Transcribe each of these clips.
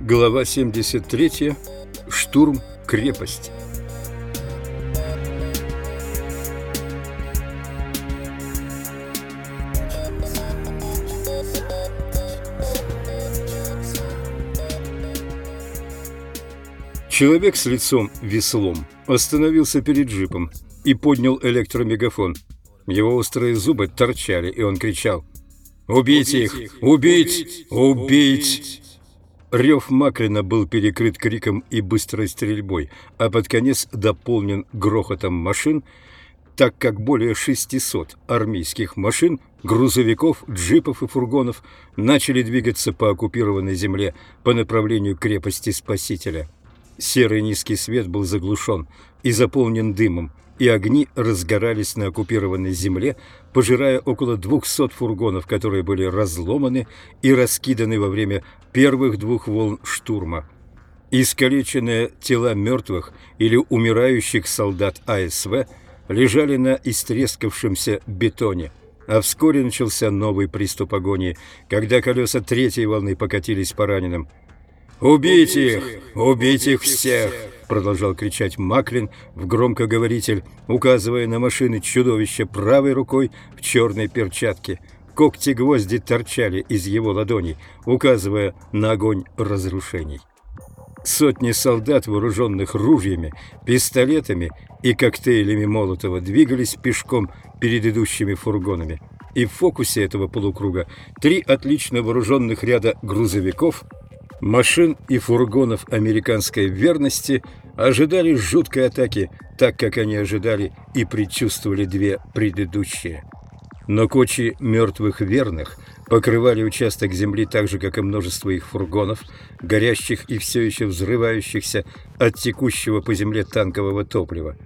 Глава 73. Штурм крепости. Человек с лицом веслом остановился перед джипом и поднял электромегафон. Его острые зубы торчали, и он кричал «Убить их! Убить! Убить!» Рев Маклина был перекрыт криком и быстрой стрельбой, а под конец дополнен грохотом машин, так как более 600 армейских машин, грузовиков, джипов и фургонов начали двигаться по оккупированной земле по направлению крепости Спасителя. Серый низкий свет был заглушен и заполнен дымом, и огни разгорались на оккупированной земле, пожирая около 200 фургонов, которые были разломаны и раскиданы во время первых двух волн штурма. Искалеченные тела мертвых или умирающих солдат АСВ лежали на истрескавшемся бетоне, а вскоре начался новый приступ агонии, когда колеса третьей волны покатились по раненым. «Убить их! Убить их всех!» продолжал кричать Маклин в громкоговоритель, указывая на машины чудовища правой рукой в черной перчатке. Когти-гвозди торчали из его ладоней, указывая на огонь разрушений. Сотни солдат, вооруженных ружьями, пистолетами и коктейлями Молотова, двигались пешком перед идущими фургонами. И в фокусе этого полукруга три отлично вооруженных ряда грузовиков, машин и фургонов американской верности ожидали жуткой атаки, так как они ожидали и предчувствовали две предыдущие. Но кочи мертвых верных покрывали участок земли так же, как и множество их фургонов, горящих и все еще взрывающихся от текущего по земле танкового топлива.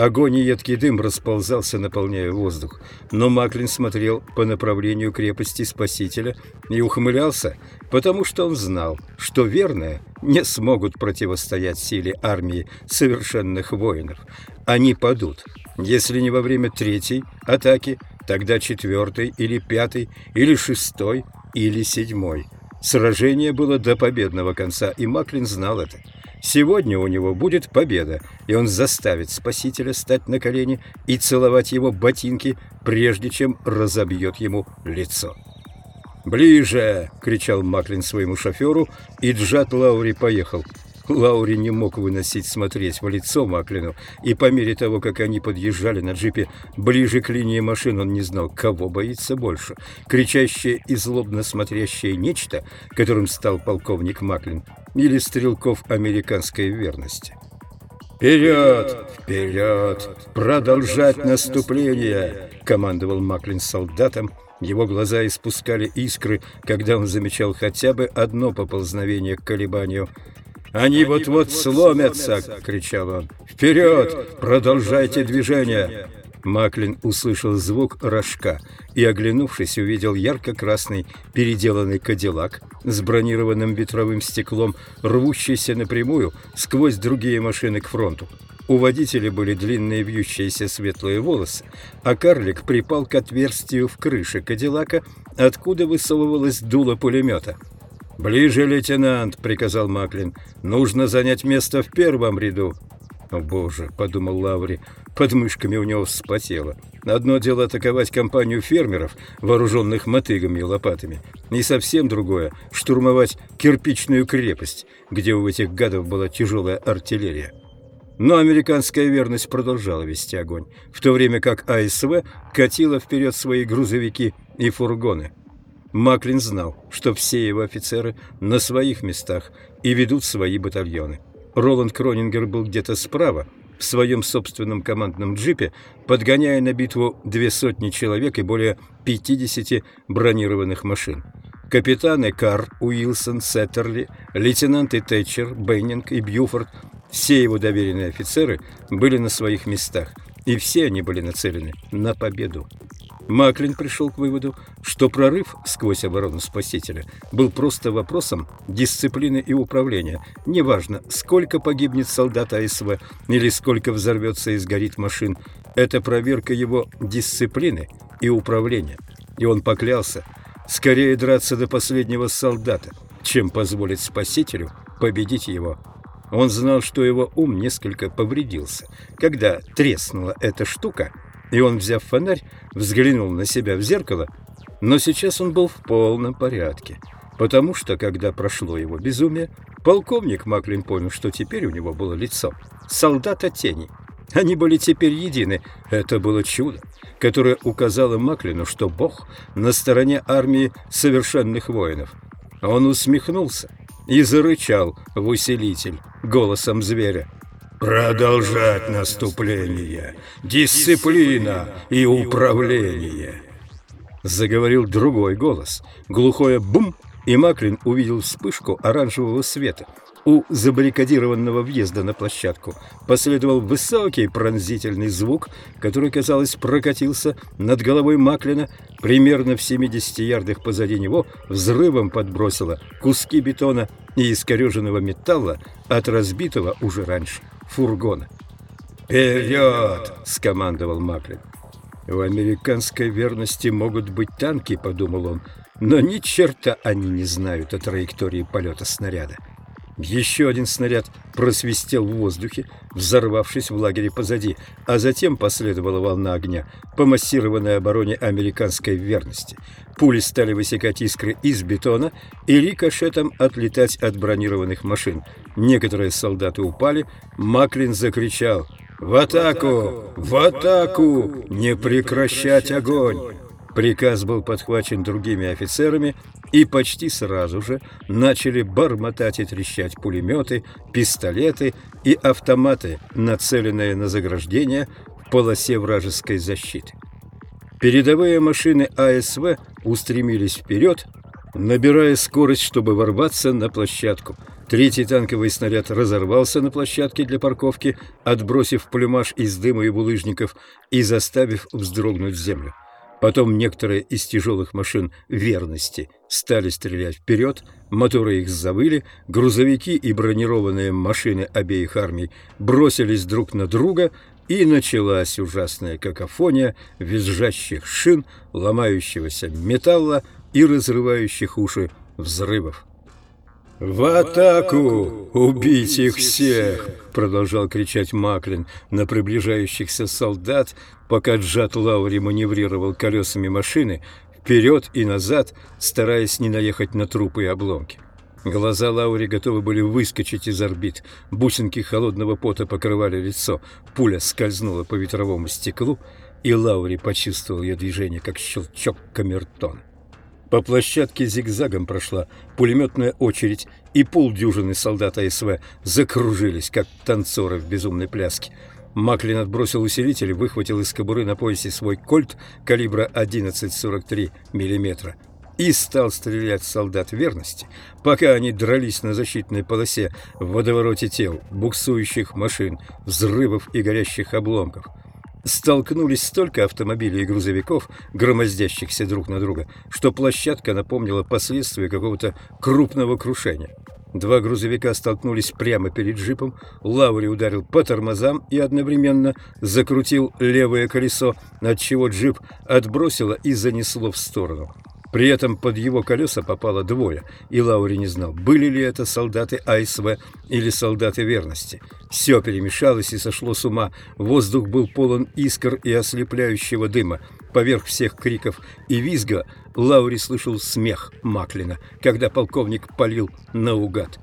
Огонь и едкий дым расползался, наполняя воздух, но Маклин смотрел по направлению крепости Спасителя и ухмылялся, потому что он знал, что верные не смогут противостоять силе армии совершенных воинов. Они падут, если не во время третьей атаки, тогда четвертой или пятой, или шестой, или седьмой. Сражение было до победного конца, и Маклин знал это. Сегодня у него будет победа, и он заставит Спасителя стать на колени и целовать его ботинки, прежде чем разобьет ему лицо. «Ближе!» — кричал Маклин своему шоферу, и Джад Лаури поехал. Лаури не мог выносить смотреть в лицо Маклину, и по мере того, как они подъезжали на джипе ближе к линии машин, он не знал, кого боится больше. Кричащее и злобно смотрящее нечто, которым стал полковник Маклин, или стрелков американской верности. «Вперед! Вперед! Продолжать наступление!» — командовал Маклин солдатам, его глаза испускали искры, когда он замечал хотя бы одно поползновение к колебанию. «Они вот-вот сломятся!» — кричал он. «Вперед! Продолжайте движение!» Маклин услышал звук рожка и, оглянувшись, увидел ярко-красный переделанный кадиллак с бронированным ветровым стеклом, рвущийся напрямую сквозь другие машины к фронту. У водителя были длинные вьющиеся светлые волосы, а карлик припал к отверстию в крыше Кадиллака, откуда высовывалось дуло пулемета. «Ближе, лейтенант!» — приказал Маклин. «Нужно занять место в первом ряду». «О, боже!» — подумал Лаври. Под мышками у него вспотело. Одно дело атаковать компанию фермеров, вооруженных мотыгами и лопатами, и совсем другое — штурмовать кирпичную крепость, где у этих гадов была тяжелая артиллерия. Но американская верность продолжала вести огонь, в то время как АСВ катила вперед свои грузовики и фургоны. Маклин знал, что все его офицеры на своих местах и ведут свои батальоны. Роланд Кронингер был где-то справа, в своем собственном командном джипе, подгоняя на битву две сотни человек и более 50 бронированных машин. Капитаны Карр, Уилсон, Сеттерли, лейтенанты Тэтчер, Беннинг и Бьюфорд все его доверенные офицеры были на своих местах, и все они были нацелены на победу. Маклин пришел к выводу, что прорыв сквозь оборону Спасителя был просто вопросом дисциплины и управления. Неважно, сколько погибнет солдат АСВ или сколько взорвется и сгорит машин, это проверка его дисциплины и управления. И он поклялся скорее драться до последнего солдата, чем позволить Спасителю победить его. Он знал, что его ум несколько повредился, когда треснула эта штука – и он, взяв фонарь, взглянул на себя в зеркало, но сейчас он был в полном порядке, потому что, когда прошло его безумие, полковник Маклин понял, что теперь у него было лицо солдата тени. Они были теперь едины. Это было чудо, которое указало Маклину, что Бог на стороне армии совершенных воинов. Он усмехнулся и зарычал в усилитель голосом зверя. Продолжать наступление, дисциплина и управление. Заговорил другой голос. Глухое «бум» и Маклин увидел вспышку оранжевого света. У забаррикадированного въезда на площадку последовал высокий пронзительный звук, который, казалось, прокатился над головой Маклина. Примерно в 70 ярдах позади него взрывом подбросило куски бетона и искореженного металла от разбитого уже раньше фургона. «Вперед!» — скомандовал Маклин. «В американской верности могут быть танки», — подумал он, «но ни черта они не знают о траектории полета снаряда». Еще один снаряд просвистел в воздухе, взорвавшись в лагере позади, а затем последовала волна огня по массированной обороне американской верности. Пули стали высекать искры из бетона и рикошетом отлетать от бронированных машин. Некоторые солдаты упали, Маклин закричал «В атаку! В атаку! Не прекращать огонь!» Приказ был подхвачен другими офицерами, и почти сразу же начали бормотать и трещать пулеметы, пистолеты и автоматы, нацеленные на заграждение в полосе вражеской защиты. Передовые машины АСВ устремились вперед, набирая скорость, чтобы ворваться на площадку. Третий танковый снаряд разорвался на площадке для парковки, отбросив плюмаж из дыма и булыжников и заставив вздрогнуть землю. Потом некоторые из тяжелых машин верности стали стрелять вперед, моторы их завыли, грузовики и бронированные машины обеих армий бросились друг на друга, и началась ужасная какофония визжащих шин, ломающегося металла и разрывающих уши взрывов. «В атаку! Убить их всех!» — продолжал кричать Маклин на приближающихся солдат, пока Джад Лаури маневрировал колесами машины вперед и назад, стараясь не наехать на трупы и обломки. Глаза Лаури готовы были выскочить из орбит. Бусинки холодного пота покрывали лицо. Пуля скользнула по ветровому стеклу, и Лаури почувствовал ее движение, как щелчок камертона. По площадке зигзагом прошла пулеметная очередь, и полдюжины солдат АСВ закружились, как танцоры в безумной пляске. Маклин отбросил усилитель выхватил из кобуры на поясе свой кольт калибра 11,43 мм и стал стрелять солдат верности, пока они дрались на защитной полосе в водовороте тел, буксующих машин, взрывов и горящих обломков столкнулись столько автомобилей и грузовиков, громоздящихся друг на друга, что площадка напомнила последствия какого-то крупного крушения. Два грузовика столкнулись прямо перед джипом, Лаури ударил по тормозам и одновременно закрутил левое колесо, отчего джип отбросило и занесло в сторону. При этом под его колеса попало двое, и Лаури не знал, были ли это солдаты АСВ или солдаты верности. Все перемешалось и сошло с ума. Воздух был полон искр и ослепляющего дыма. Поверх всех криков и визга Лаури слышал смех Маклина, когда полковник палил наугад.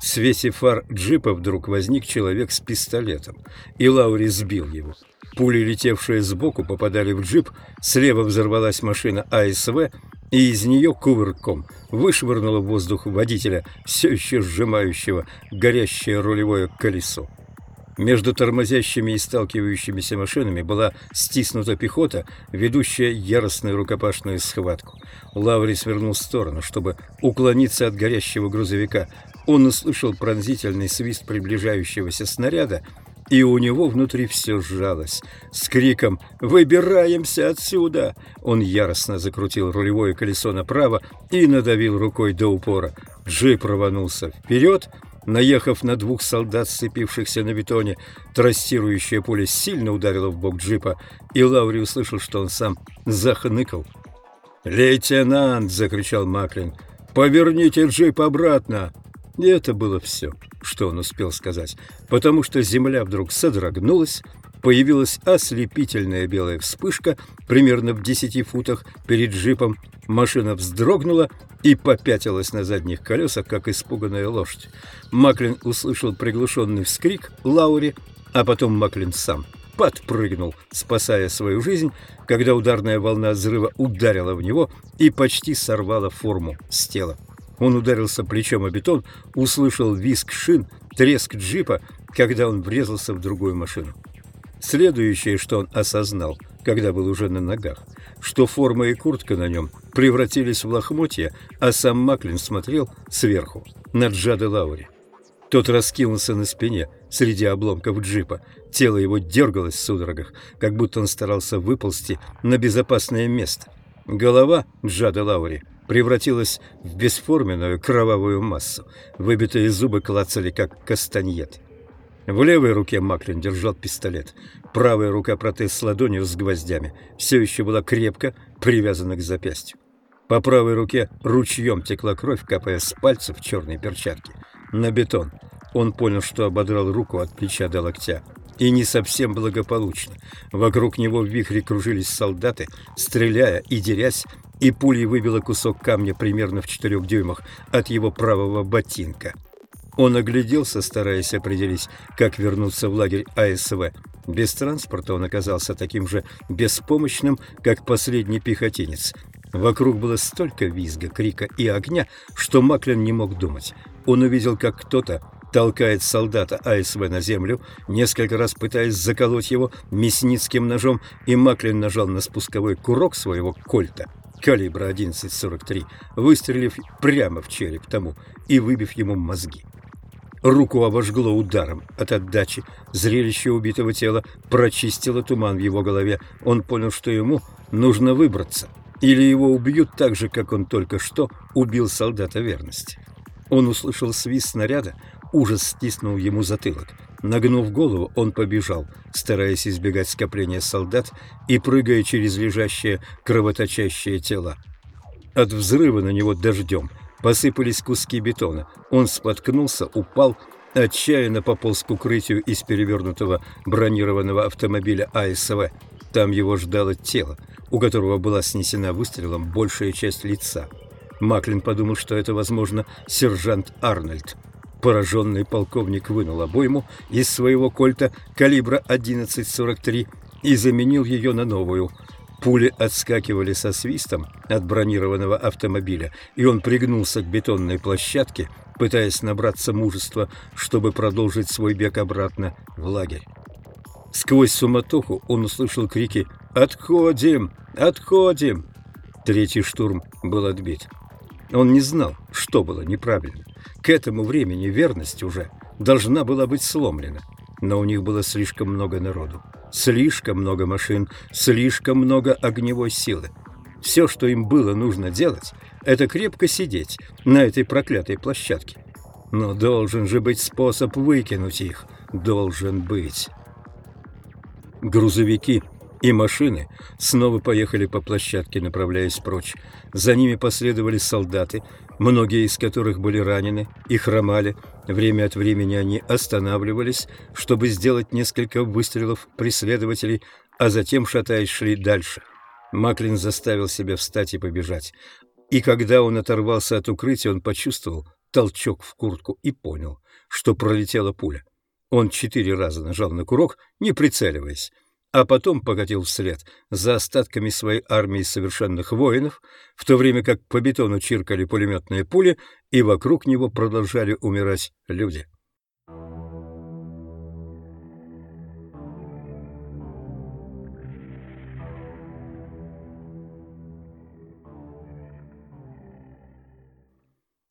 В свете фар джипа вдруг возник человек с пистолетом, и Лаури сбил его. Пули, летевшие сбоку, попадали в джип, слева взорвалась машина АСВ, и из нее кувырком вышвырнуло в воздух водителя, все еще сжимающего горящее рулевое колесо. Между тормозящими и сталкивающимися машинами была стиснута пехота, ведущая яростную рукопашную схватку. Лаври свернул в сторону, чтобы уклониться от горящего грузовика. Он услышал пронзительный свист приближающегося снаряда и у него внутри все сжалось. С криком «Выбираемся отсюда!» он яростно закрутил рулевое колесо направо и надавил рукой до упора. Джип рванулся вперед, наехав на двух солдат, сцепившихся на бетоне. Трассирующая пуля сильно ударила в бок джипа, и Лаури услышал, что он сам захныкал. «Лейтенант!» — закричал Маклин. «Поверните джип обратно!» И это было все, что он успел сказать, потому что земля вдруг содрогнулась, появилась ослепительная белая вспышка примерно в десяти футах перед джипом, машина вздрогнула и попятилась на задних колесах, как испуганная лошадь. Маклин услышал приглушенный вскрик Лаури, а потом Маклин сам подпрыгнул, спасая свою жизнь, когда ударная волна взрыва ударила в него и почти сорвала форму с тела. Он ударился плечом о бетон, услышал визг шин, треск джипа, когда он врезался в другую машину. Следующее, что он осознал, когда был уже на ногах, что форма и куртка на нем превратились в лохмотья, а сам Маклин смотрел сверху на Джада Лаури. Тот раскинулся на спине среди обломков джипа. Тело его дергалось в судорогах, как будто он старался выползти на безопасное место. Голова Джада Лаури превратилась в бесформенную кровавую массу. Выбитые зубы клацали, как кастаньет. В левой руке Маклин держал пистолет. Правая рука протез с ладонью с гвоздями все еще была крепко привязана к запястью. По правой руке ручьем текла кровь, капая с пальцев черной перчатке. На бетон. Он понял, что ободрал руку от плеча до локтя. И не совсем благополучно. Вокруг него в вихре кружились солдаты, стреляя и дерясь, и пулей выбило кусок камня примерно в четырех дюймах от его правого ботинка. Он огляделся, стараясь определить, как вернуться в лагерь АСВ. Без транспорта он оказался таким же беспомощным, как последний пехотинец. Вокруг было столько визга, крика и огня, что Маклин не мог думать. Он увидел, как кто-то толкает солдата АСВ на землю, несколько раз пытаясь заколоть его мясницким ножом, и Маклин нажал на спусковой курок своего кольта калибра 1143, выстрелив прямо в череп тому и выбив ему мозги. Руку обожгло ударом от отдачи. Зрелище убитого тела прочистило туман в его голове. Он понял, что ему нужно выбраться. Или его убьют так же, как он только что убил солдата верности. Он услышал свист снаряда, ужас стиснул ему затылок. Нагнув голову, он побежал, стараясь избегать скопления солдат и прыгая через лежащие кровоточащие тела. От взрыва на него дождем посыпались куски бетона. Он споткнулся, упал, отчаянно пополз к укрытию из перевернутого бронированного автомобиля АСВ. Там его ждало тело, у которого была снесена выстрелом большая часть лица. Маклин подумал, что это, возможно, сержант Арнольд. Пораженный полковник вынул обойму из своего кольта калибра 11.43 и заменил ее на новую. Пули отскакивали со свистом от бронированного автомобиля, и он пригнулся к бетонной площадке, пытаясь набраться мужества, чтобы продолжить свой бег обратно в лагерь. Сквозь суматоху он услышал крики «Отходим! Отходим!». Третий штурм был отбит. Он не знал, что было неправильно. К этому времени верность уже должна была быть сломлена. Но у них было слишком много народу, слишком много машин, слишком много огневой силы. Все, что им было нужно делать, это крепко сидеть на этой проклятой площадке. Но должен же быть способ выкинуть их. Должен быть. Грузовики и машины снова поехали по площадке, направляясь прочь. За ними последовали солдаты, многие из которых были ранены и хромали. Время от времени они останавливались, чтобы сделать несколько выстрелов преследователей, а затем, шатаясь, шли дальше. Маклин заставил себя встать и побежать. И когда он оторвался от укрытия, он почувствовал толчок в куртку и понял, что пролетела пуля. Он четыре раза нажал на курок, не прицеливаясь а потом покатил вслед за остатками своей армии совершенных воинов, в то время как по бетону чиркали пулеметные пули, и вокруг него продолжали умирать люди.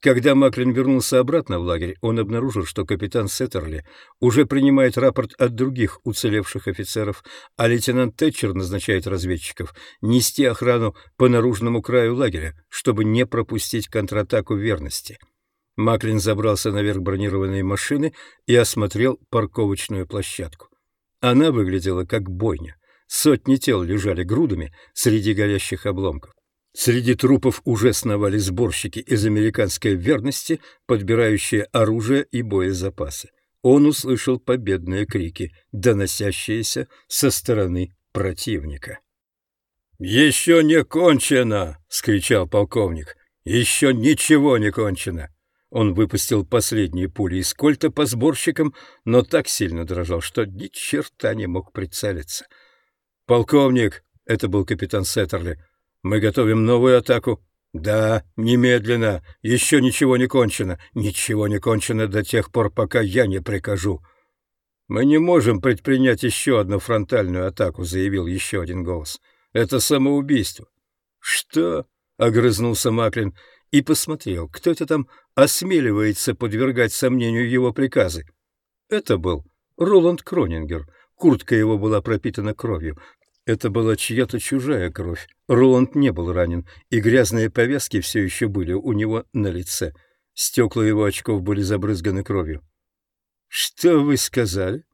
Когда Маклин вернулся обратно в лагерь, он обнаружил, что капитан Сеттерли уже принимает рапорт от других уцелевших офицеров, а лейтенант Тэтчер назначает разведчиков нести охрану по наружному краю лагеря, чтобы не пропустить контратаку верности. Маклин забрался наверх бронированной машины и осмотрел парковочную площадку. Она выглядела как бойня. Сотни тел лежали грудами среди горящих обломков. Среди трупов уже сновали сборщики из американской верности, подбирающие оружие и боезапасы. Он услышал победные крики, доносящиеся со стороны противника. «Еще не кончено!» — скричал полковник. «Еще ничего не кончено!» Он выпустил последние пули из кольта по сборщикам, но так сильно дрожал, что ни черта не мог прицелиться. «Полковник!» — это был капитан Сеттерли. Мы готовим новую атаку. Да, немедленно. Еще ничего не кончено. Ничего не кончено до тех пор, пока я не прикажу. Мы не можем предпринять еще одну фронтальную атаку, заявил еще один голос. Это самоубийство. Что? огрызнулся Маклин и посмотрел, кто это там осмеливается подвергать сомнению его приказы. Это был Роланд Кронингер. Куртка его была пропитана кровью. Это была чья-то чужая кровь. Роланд не был ранен, и грязные повязки все еще были у него на лице. Стекла его очков были забрызганы кровью. «Что вы сказали?»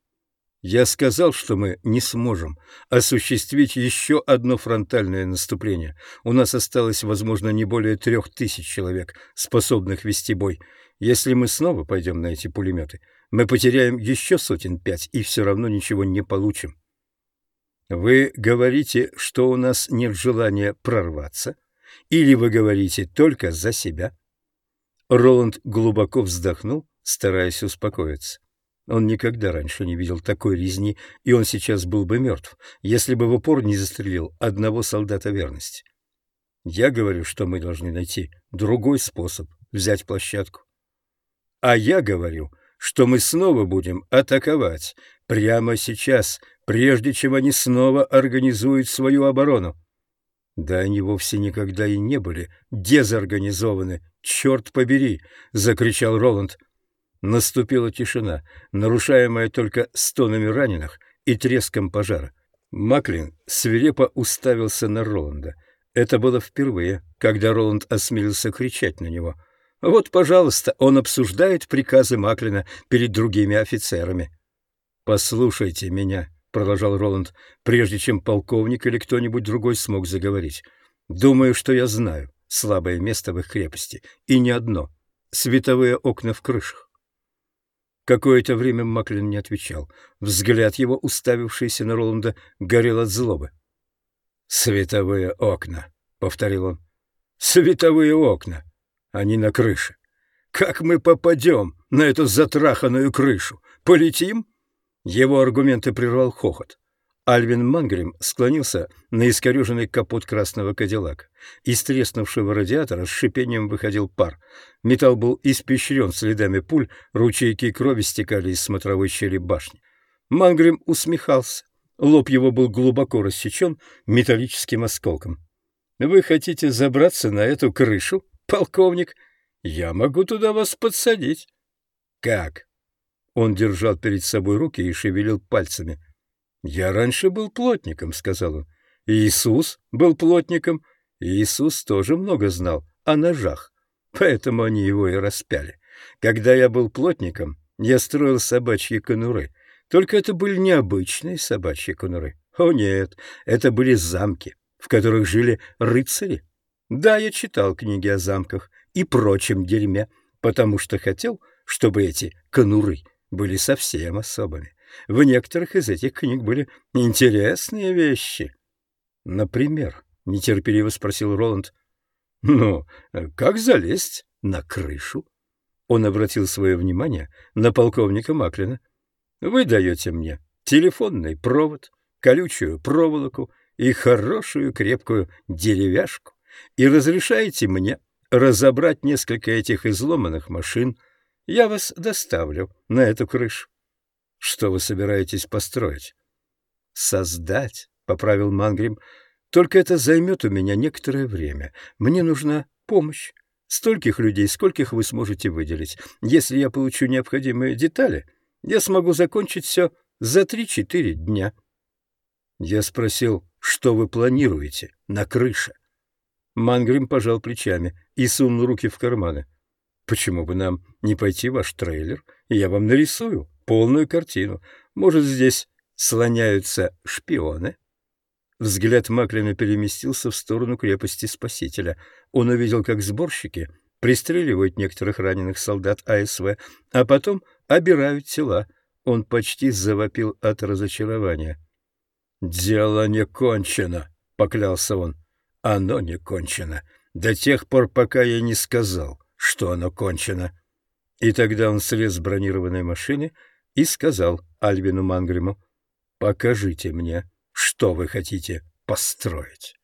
«Я сказал, что мы не сможем осуществить еще одно фронтальное наступление. У нас осталось, возможно, не более трех тысяч человек, способных вести бой. Если мы снова пойдем на эти пулеметы, мы потеряем еще сотен пять и все равно ничего не получим». Вы говорите, что у нас нет желания прорваться, или вы говорите только за себя? Роланд глубоко вздохнул, стараясь успокоиться. Он никогда раньше не видел такой резни, и он сейчас был бы мертв, если бы в упор не застрелил одного солдата верности. Я говорю, что мы должны найти другой способ взять площадку. А я говорю, что мы снова будем атаковать прямо сейчас, прежде чем они снова организуют свою оборону. Да они вовсе никогда и не были дезорганизованы. Черт побери! — закричал Роланд. Наступила тишина, нарушаемая только стонами раненых и треском пожара. Маклин свирепо уставился на Роланда. Это было впервые, когда Роланд осмелился кричать на него. Вот, пожалуйста, он обсуждает приказы Маклина перед другими офицерами. «Послушайте меня», продолжал Роланд, прежде чем полковник или кто-нибудь другой смог заговорить. Думаю, что я знаю слабое место в их крепости, и не одно световые окна в крышах. Какое-то время Маклин не отвечал. Взгляд его, уставившийся на Роланда, горел от злобы. «Световые окна», — повторил он. «Световые окна. Они на крыше. Как мы попадем на эту затраханную крышу? Полетим?» Его аргументы прервал хохот. Альвин Мангрим склонился на искореженный капот красного кадиллака. Из треснувшего радиатора с шипением выходил пар. Металл был испещрен следами пуль, ручейки крови стекали из смотровой щели башни. Мангрим усмехался. Лоб его был глубоко рассечен металлическим осколком. «Вы хотите забраться на эту крышу, полковник? Я могу туда вас подсадить». «Как?» Он держал перед собой руки и шевелил пальцами. «Я раньше был плотником», — сказал он. «Иисус был плотником. Иисус тоже много знал о ножах, поэтому они его и распяли. Когда я был плотником, я строил собачьи конуры. Только это были необычные собачьи конуры. О нет, это были замки, в которых жили рыцари. Да, я читал книги о замках и прочем дерьме, потому что хотел, чтобы эти конуры были совсем особыми. В некоторых из этих книг были интересные вещи. Например, нетерпеливо спросил Роланд. Ну, как залезть на крышу? Он обратил свое внимание на полковника Маклина. Вы даете мне телефонный провод, колючую проволоку и хорошую крепкую деревяшку и разрешаете мне разобрать несколько этих изломанных машин, я вас доставлю на эту крышу. Что вы собираетесь построить? Создать, поправил Мангрим. Только это займет у меня некоторое время. Мне нужна помощь. Стольких людей, скольких вы сможете выделить. Если я получу необходимые детали, я смогу закончить все за 3-4 дня. Я спросил, что вы планируете на крыше? Мангрим пожал плечами и сунул руки в карманы. Почему бы нам не пойти в ваш трейлер, и я вам нарисую полную картину. Может, здесь слоняются шпионы? Взгляд Маклина переместился в сторону крепости Спасителя. Он увидел, как сборщики пристреливают некоторых раненых солдат АСВ, а потом обирают тела. Он почти завопил от разочарования. «Дело не кончено», — поклялся он. «Оно не кончено до тех пор, пока я не сказал, что оно кончено». И тогда он слез с бронированной машины и сказал Альвину Мангриму, «Покажите мне, что вы хотите построить».